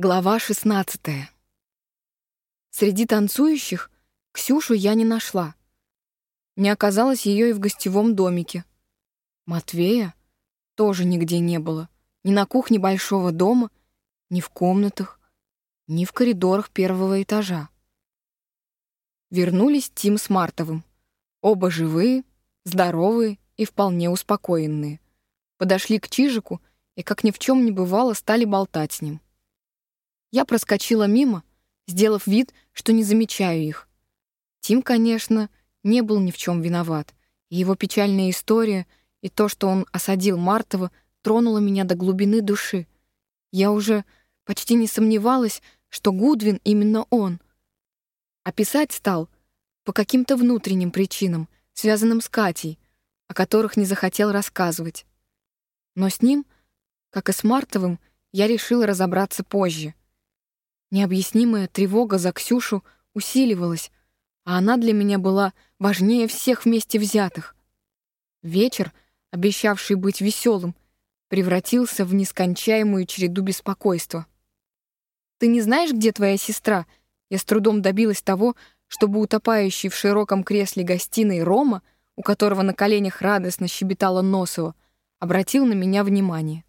Глава 16. Среди танцующих Ксюшу я не нашла. Не оказалось ее и в гостевом домике. Матвея тоже нигде не было. Ни на кухне большого дома, ни в комнатах, ни в коридорах первого этажа. Вернулись Тим с Мартовым. Оба живые, здоровые и вполне успокоенные. Подошли к Чижику и, как ни в чем не бывало, стали болтать с ним. Я проскочила мимо, сделав вид, что не замечаю их. Тим, конечно, не был ни в чем виноват. И его печальная история и то, что он осадил Мартова, тронуло меня до глубины души. Я уже почти не сомневалась, что Гудвин именно он. А писать стал по каким-то внутренним причинам, связанным с Катей, о которых не захотел рассказывать. Но с ним, как и с Мартовым, я решила разобраться позже. Необъяснимая тревога за Ксюшу усиливалась, а она для меня была важнее всех вместе взятых. Вечер, обещавший быть веселым, превратился в нескончаемую череду беспокойства. «Ты не знаешь, где твоя сестра?» Я с трудом добилась того, чтобы утопающий в широком кресле гостиной Рома, у которого на коленях радостно щебетала Носова, обратил на меня внимание.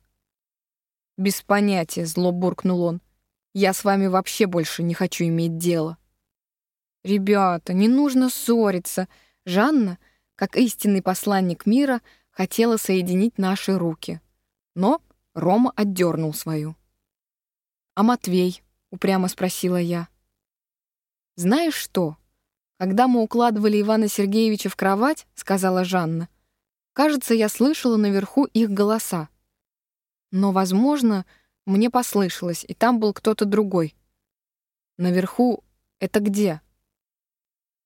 «Без понятия», — зло буркнул он. Я с вами вообще больше не хочу иметь дело. Ребята, не нужно ссориться. Жанна, как истинный посланник мира, хотела соединить наши руки. Но Рома отдернул свою. «А Матвей?» — упрямо спросила я. «Знаешь что? Когда мы укладывали Ивана Сергеевича в кровать, — сказала Жанна, — кажется, я слышала наверху их голоса. Но, возможно, мне послышалось, и там был кто-то другой. Наверху это где?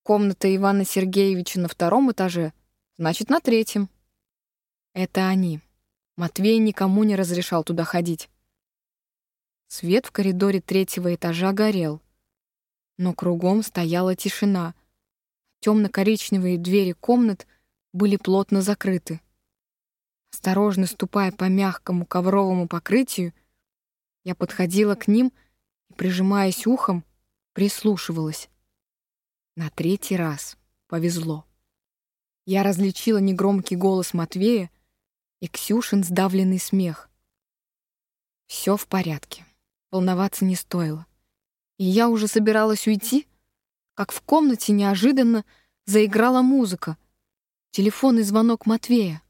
Комната Ивана Сергеевича на втором этаже, значит, на третьем. Это они. Матвей никому не разрешал туда ходить. Свет в коридоре третьего этажа горел, но кругом стояла тишина. Темно-коричневые двери комнат были плотно закрыты. Осторожно ступая по мягкому ковровому покрытию, я подходила к ним и, прижимаясь ухом, прислушивалась. На третий раз повезло. Я различила негромкий голос Матвея и Ксюшин сдавленный смех. Все в порядке. Волноваться не стоило. И я уже собиралась уйти, как в комнате неожиданно заиграла музыка. Телефонный звонок Матвея.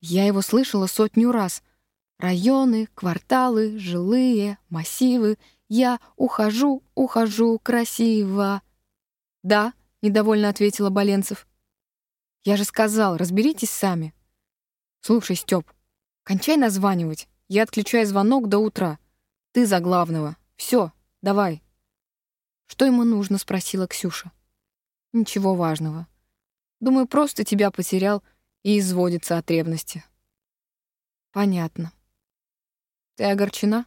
Я его слышала сотню раз — Районы, кварталы, жилые, массивы. Я ухожу, ухожу красиво. Да, недовольно ответила Боленцев. Я же сказал, разберитесь сами. Слушай, Стёп, кончай названивать. Я отключаю звонок до утра. Ты за главного. Все, давай. Что ему нужно, спросила Ксюша. Ничего важного. Думаю, просто тебя потерял и изводится от ревности. Понятно. Ты огорчена?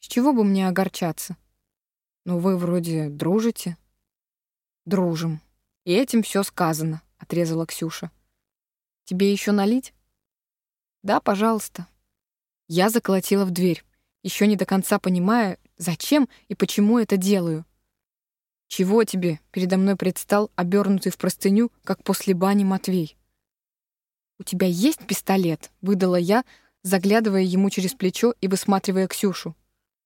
С чего бы мне огорчаться? Ну, вы вроде дружите. Дружим. И этим все сказано, отрезала Ксюша. Тебе еще налить? Да, пожалуйста. Я заколотила в дверь, еще не до конца понимая, зачем и почему это делаю. Чего тебе? Передо мной предстал обернутый в простыню, как после бани Матвей. У тебя есть пистолет? выдала я, заглядывая ему через плечо и высматривая Ксюшу.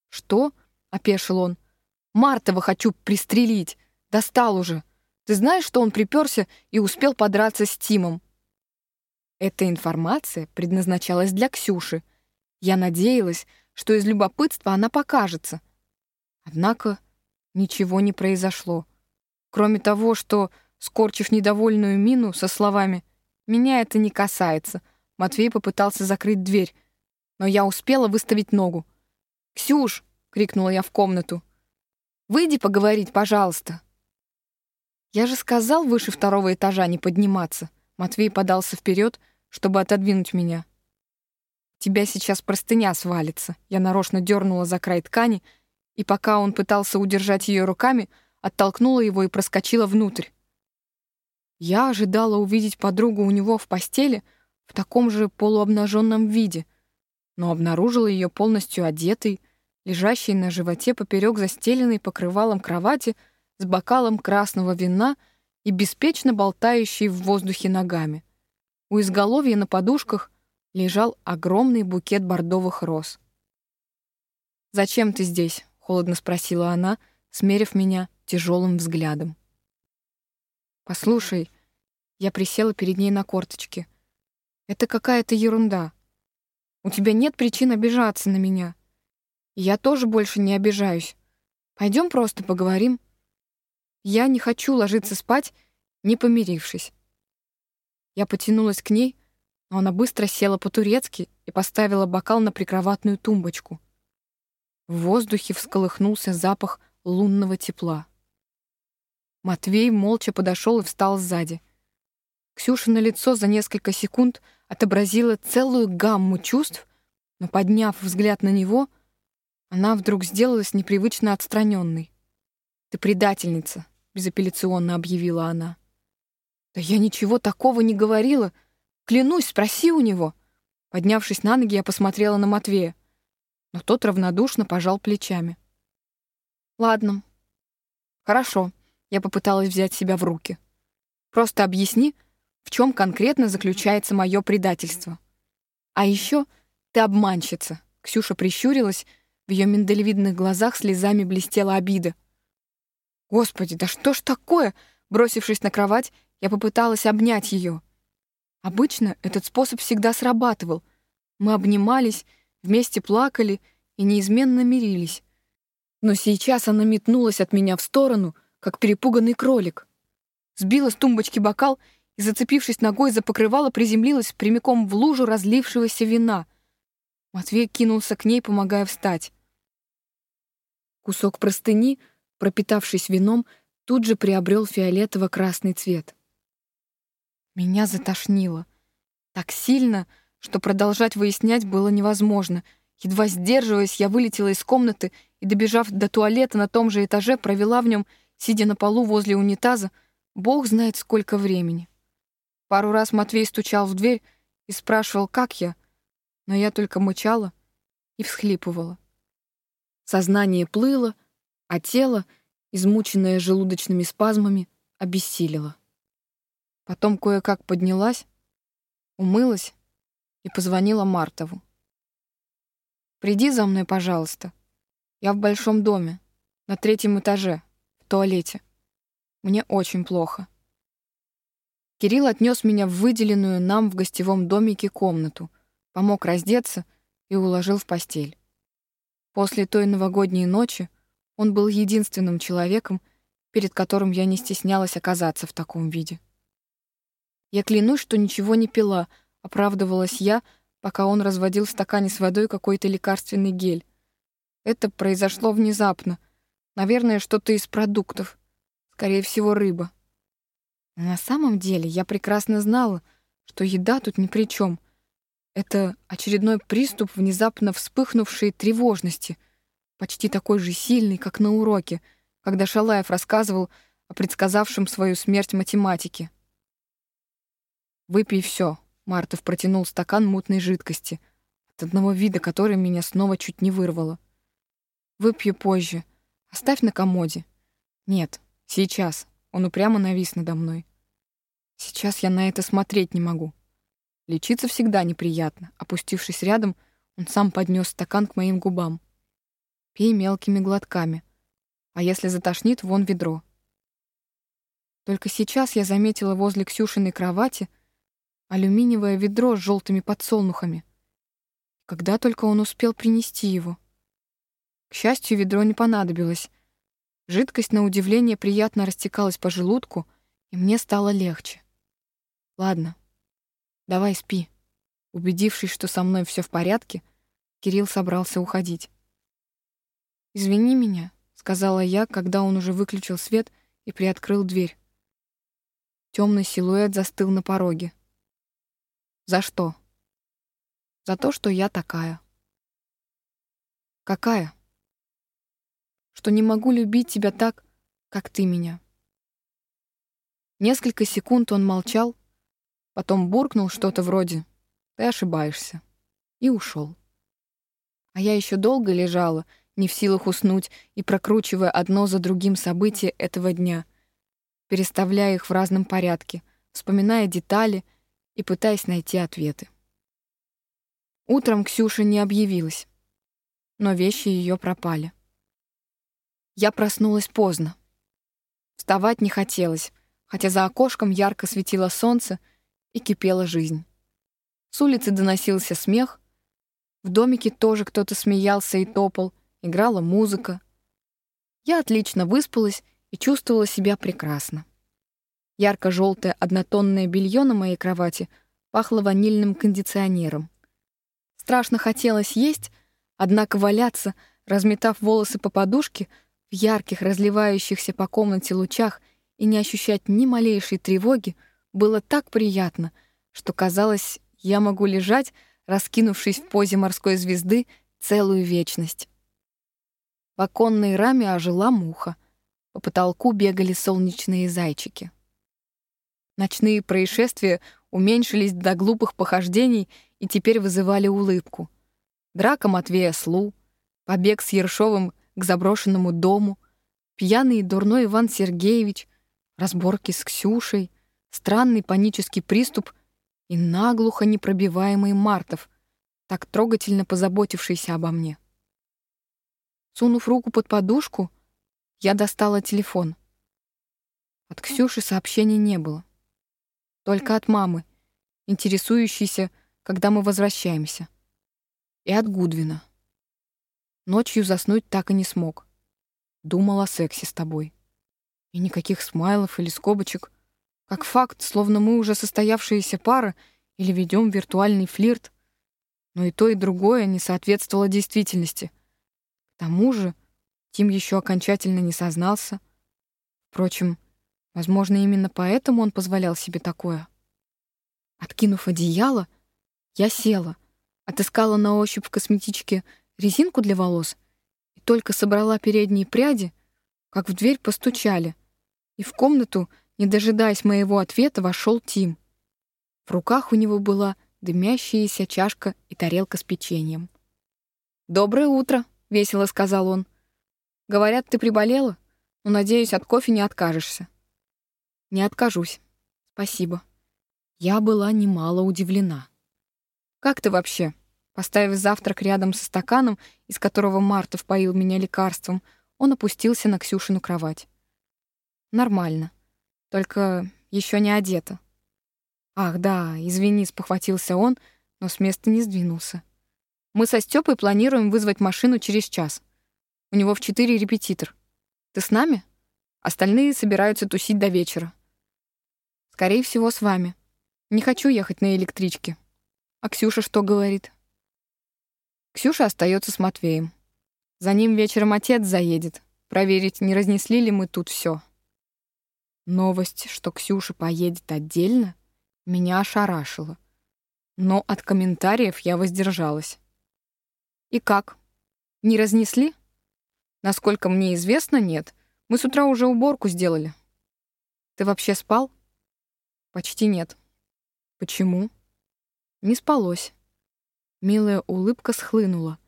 «Что?» — опешил он. «Мартова хочу пристрелить! Достал уже! Ты знаешь, что он приперся и успел подраться с Тимом?» Эта информация предназначалась для Ксюши. Я надеялась, что из любопытства она покажется. Однако ничего не произошло. Кроме того, что, скорчив недовольную мину со словами «меня это не касается», Матвей попытался закрыть дверь, но я успела выставить ногу. «Ксюш!» — крикнула я в комнату. «Выйди поговорить, пожалуйста». «Я же сказал выше второго этажа не подниматься». Матвей подался вперед, чтобы отодвинуть меня. «Тебя сейчас простыня свалится». Я нарочно дернула за край ткани, и пока он пытался удержать ее руками, оттолкнула его и проскочила внутрь. Я ожидала увидеть подругу у него в постели — в таком же полуобнаженном виде, но обнаружила ее полностью одетой, лежащей на животе поперек застеленной покрывалом кровати с бокалом красного вина и беспечно болтающей в воздухе ногами. У изголовья на подушках лежал огромный букет бордовых роз. «Зачем ты здесь?» — холодно спросила она, смерив меня тяжелым взглядом. «Послушай», — я присела перед ней на корточки, — «это какая-то ерунда. У тебя нет причин обижаться на меня. Я тоже больше не обижаюсь. Пойдем просто поговорим. Я не хочу ложиться спать, не помирившись». Я потянулась к ней, но она быстро села по-турецки и поставила бокал на прикроватную тумбочку. В воздухе всколыхнулся запах лунного тепла. Матвей молча подошел и встал сзади. Ксюша на лицо за несколько секунд отобразила целую гамму чувств, но, подняв взгляд на него, она вдруг сделалась непривычно отстраненной. «Ты предательница», — безапелляционно объявила она. «Да я ничего такого не говорила. Клянусь, спроси у него». Поднявшись на ноги, я посмотрела на Матвея но тот равнодушно пожал плечами. «Ладно. Хорошо», — я попыталась взять себя в руки. «Просто объясни, в чем конкретно заключается мое предательство. А еще ты обманщица», — Ксюша прищурилась, в ее миндалевидных глазах слезами блестела обида. «Господи, да что ж такое?» Бросившись на кровать, я попыталась обнять ее. Обычно этот способ всегда срабатывал. Мы обнимались, вместе плакали и неизменно мирились. Но сейчас она метнулась от меня в сторону, как перепуганный кролик. Сбила с тумбочки бокал и, зацепившись ногой за покрывало, приземлилась прямиком в лужу разлившегося вина. Матвей кинулся к ней, помогая встать. Кусок простыни, пропитавшись вином, тут же приобрел фиолетово-красный цвет. Меня затошнило. Так сильно, что продолжать выяснять было невозможно. Едва сдерживаясь, я вылетела из комнаты и, добежав до туалета на том же этаже, провела в нем, сидя на полу возле унитаза, бог знает сколько времени. Пару раз Матвей стучал в дверь и спрашивал, как я, но я только мычала и всхлипывала. Сознание плыло, а тело, измученное желудочными спазмами, обессилило. Потом кое-как поднялась, умылась и позвонила Мартову. «Приди за мной, пожалуйста. Я в большом доме, на третьем этаже, в туалете. Мне очень плохо». Кирилл отнес меня в выделенную нам в гостевом домике комнату, помог раздеться и уложил в постель. После той новогодней ночи он был единственным человеком, перед которым я не стеснялась оказаться в таком виде. Я клянусь, что ничего не пила, оправдывалась я, пока он разводил в стакане с водой какой-то лекарственный гель. Это произошло внезапно. Наверное, что-то из продуктов. Скорее всего, рыба. На самом деле я прекрасно знала, что еда тут ни при чем. Это очередной приступ внезапно вспыхнувшей тревожности, почти такой же сильный, как на уроке, когда Шалаев рассказывал о предсказавшем свою смерть математике. «Выпей все», Мартов протянул стакан мутной жидкости, от одного вида которой меня снова чуть не вырвало. «Выпью позже. Оставь на комоде». «Нет, сейчас». Он упрямо навис надо мной. «Сейчас я на это смотреть не могу». Лечиться всегда неприятно. Опустившись рядом, он сам поднес стакан к моим губам. «Пей мелкими глотками. А если затошнит, вон ведро». Только сейчас я заметила возле Ксюшиной кровати — алюминиевое ведро с желтыми подсолнухами. Когда только он успел принести его. К счастью, ведро не понадобилось. Жидкость, на удивление, приятно растекалась по желудку, и мне стало легче. Ладно, давай спи. Убедившись, что со мной все в порядке, Кирилл собрался уходить. «Извини меня», — сказала я, когда он уже выключил свет и приоткрыл дверь. Темный силуэт застыл на пороге. За что? За то, что я такая. Какая? Что не могу любить тебя так, как ты меня. Несколько секунд он молчал, потом буркнул что-то вроде «ты ошибаешься» и ушел. А я еще долго лежала, не в силах уснуть и прокручивая одно за другим события этого дня, переставляя их в разном порядке, вспоминая детали и пытаясь найти ответы. Утром Ксюша не объявилась, но вещи ее пропали. Я проснулась поздно. Вставать не хотелось, хотя за окошком ярко светило солнце и кипела жизнь. С улицы доносился смех, в домике тоже кто-то смеялся и топал, играла музыка. Я отлично выспалась и чувствовала себя прекрасно. Ярко-желтое однотонное белье на моей кровати пахло ванильным кондиционером. Страшно хотелось есть, однако валяться, разметав волосы по подушке, в ярких, разливающихся по комнате лучах и не ощущать ни малейшей тревоги, было так приятно, что казалось, я могу лежать, раскинувшись в позе морской звезды, целую вечность. В оконной раме ожила муха. По потолку бегали солнечные зайчики. Ночные происшествия уменьшились до глупых похождений и теперь вызывали улыбку. Драка Матвея с Лу, побег с Ершовым к заброшенному дому, пьяный и дурной Иван Сергеевич, разборки с Ксюшей, странный панический приступ и наглухо непробиваемый Мартов, так трогательно позаботившийся обо мне. Сунув руку под подушку, я достала телефон. От Ксюши сообщений не было. Только от мамы, интересующейся, когда мы возвращаемся. И от Гудвина. Ночью заснуть так и не смог. Думал о сексе с тобой. И никаких смайлов или скобочек. Как факт, словно мы уже состоявшаяся пара или ведем виртуальный флирт. Но и то, и другое не соответствовало действительности. К тому же Тим еще окончательно не сознался. Впрочем, возможно, именно поэтому он позволял себе такое. Откинув одеяло, я села, отыскала на ощупь в косметичке резинку для волос и только собрала передние пряди, как в дверь постучали, и в комнату, не дожидаясь моего ответа, вошел Тим. В руках у него была дымящаяся чашка и тарелка с печеньем. «Доброе утро!» — весело сказал он. «Говорят, ты приболела, но, надеюсь, от кофе не откажешься». «Не откажусь. Спасибо». Я была немало удивлена. «Как ты вообще?» Поставив завтрак рядом со стаканом, из которого Мартов поил меня лекарством, он опустился на Ксюшину кровать. «Нормально. Только еще не одета». «Ах, да, извини», — спохватился он, но с места не сдвинулся. Мы со Стёпой планируем вызвать машину через час. У него в четыре репетитор. Ты с нами? Остальные собираются тусить до вечера. Скорее всего, с вами. Не хочу ехать на электричке. А Ксюша что говорит? Ксюша остается с Матвеем. За ним вечером отец заедет, проверить, не разнесли ли мы тут все. Новость, что Ксюша поедет отдельно, меня ошарашила. Но от комментариев я воздержалась. И как? Не разнесли? Насколько мне известно, нет. Мы с утра уже уборку сделали. Ты вообще спал? Почти нет. Почему? Не спалось. Милая улыбка схлынула,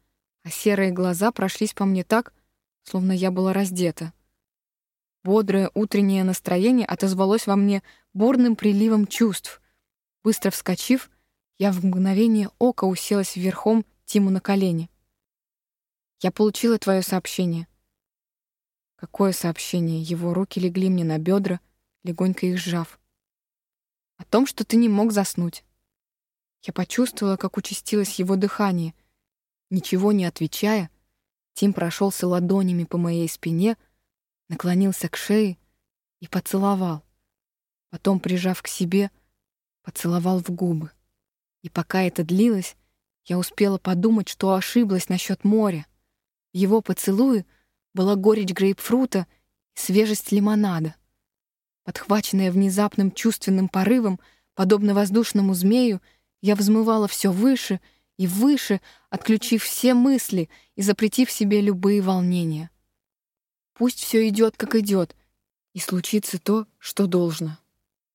а серые глаза прошлись по мне так, словно я была раздета. Бодрое утреннее настроение отозвалось во мне бурным приливом чувств. Быстро вскочив, я в мгновение ока уселась верхом Тиму на колени. «Я получила твое сообщение». Какое сообщение? Его руки легли мне на бедра, легонько их сжав. О том, что ты не мог заснуть. Я почувствовала, как участилось его дыхание. Ничего не отвечая, Тим прошелся ладонями по моей спине, наклонился к шее и поцеловал. Потом, прижав к себе, поцеловал в губы. И пока это длилось, я успела подумать, что ошиблась насчет моря. В его поцелуе была горечь грейпфрута и свежесть лимонада. Подхваченная внезапным чувственным порывом, подобно воздушному змею, я взмывала все выше и выше, отключив все мысли и запретив себе любые волнения. Пусть все идет, как идет, и случится то, что должно.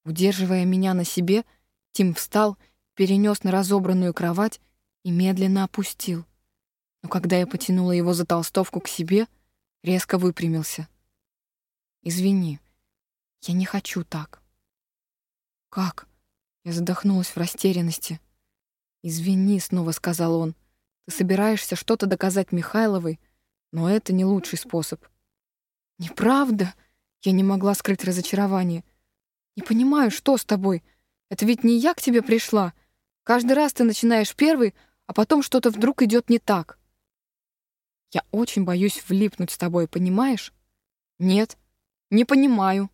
Удерживая меня на себе, Тим встал, перенес на разобранную кровать и медленно опустил. Но когда я потянула его за толстовку к себе, резко выпрямился. «Извини, я не хочу так». «Как?» Я задохнулась в растерянности. «Извини», — снова сказал он. «Ты собираешься что-то доказать Михайловой, но это не лучший способ». «Неправда!» — я не могла скрыть разочарование. «Не понимаю, что с тобой? Это ведь не я к тебе пришла. Каждый раз ты начинаешь первый, а потом что-то вдруг идет не так». «Я очень боюсь влипнуть с тобой, понимаешь?» «Нет, не понимаю»,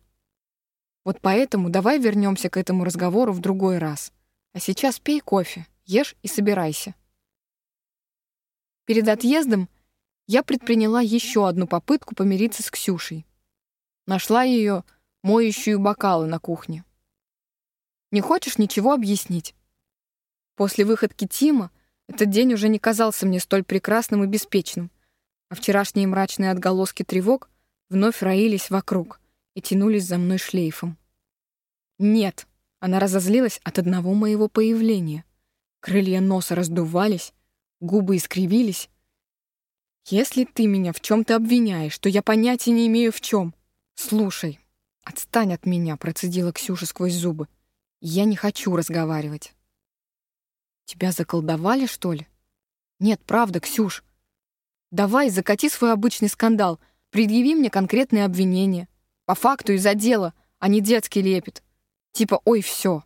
вот поэтому давай вернемся к этому разговору в другой раз. А сейчас пей кофе, ешь и собирайся. Перед отъездом я предприняла еще одну попытку помириться с Ксюшей. Нашла ее моющую бокалы на кухне. Не хочешь ничего объяснить? После выходки Тима этот день уже не казался мне столь прекрасным и беспечным, а вчерашние мрачные отголоски тревог вновь роились вокруг и тянулись за мной шлейфом. Нет, она разозлилась от одного моего появления. Крылья носа раздувались, губы искривились. Если ты меня в чем-то обвиняешь, то я понятия не имею в чем. Слушай, отстань от меня, процедила Ксюша сквозь зубы. Я не хочу разговаривать. Тебя заколдовали, что ли? Нет, правда, Ксюш. Давай, закати свой обычный скандал, предъяви мне конкретные обвинения. По факту и за дело, а не детский лепет. Типа «Ой, все,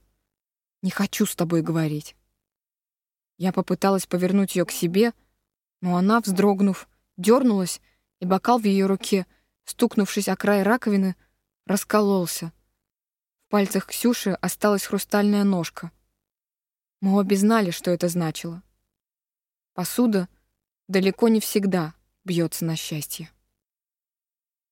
не хочу с тобой говорить». Я попыталась повернуть ее к себе, но она, вздрогнув, дернулась, и бокал в ее руке, стукнувшись о край раковины, раскололся. В пальцах Ксюши осталась хрустальная ножка. Мы обе знали, что это значило. Посуда далеко не всегда бьется на счастье.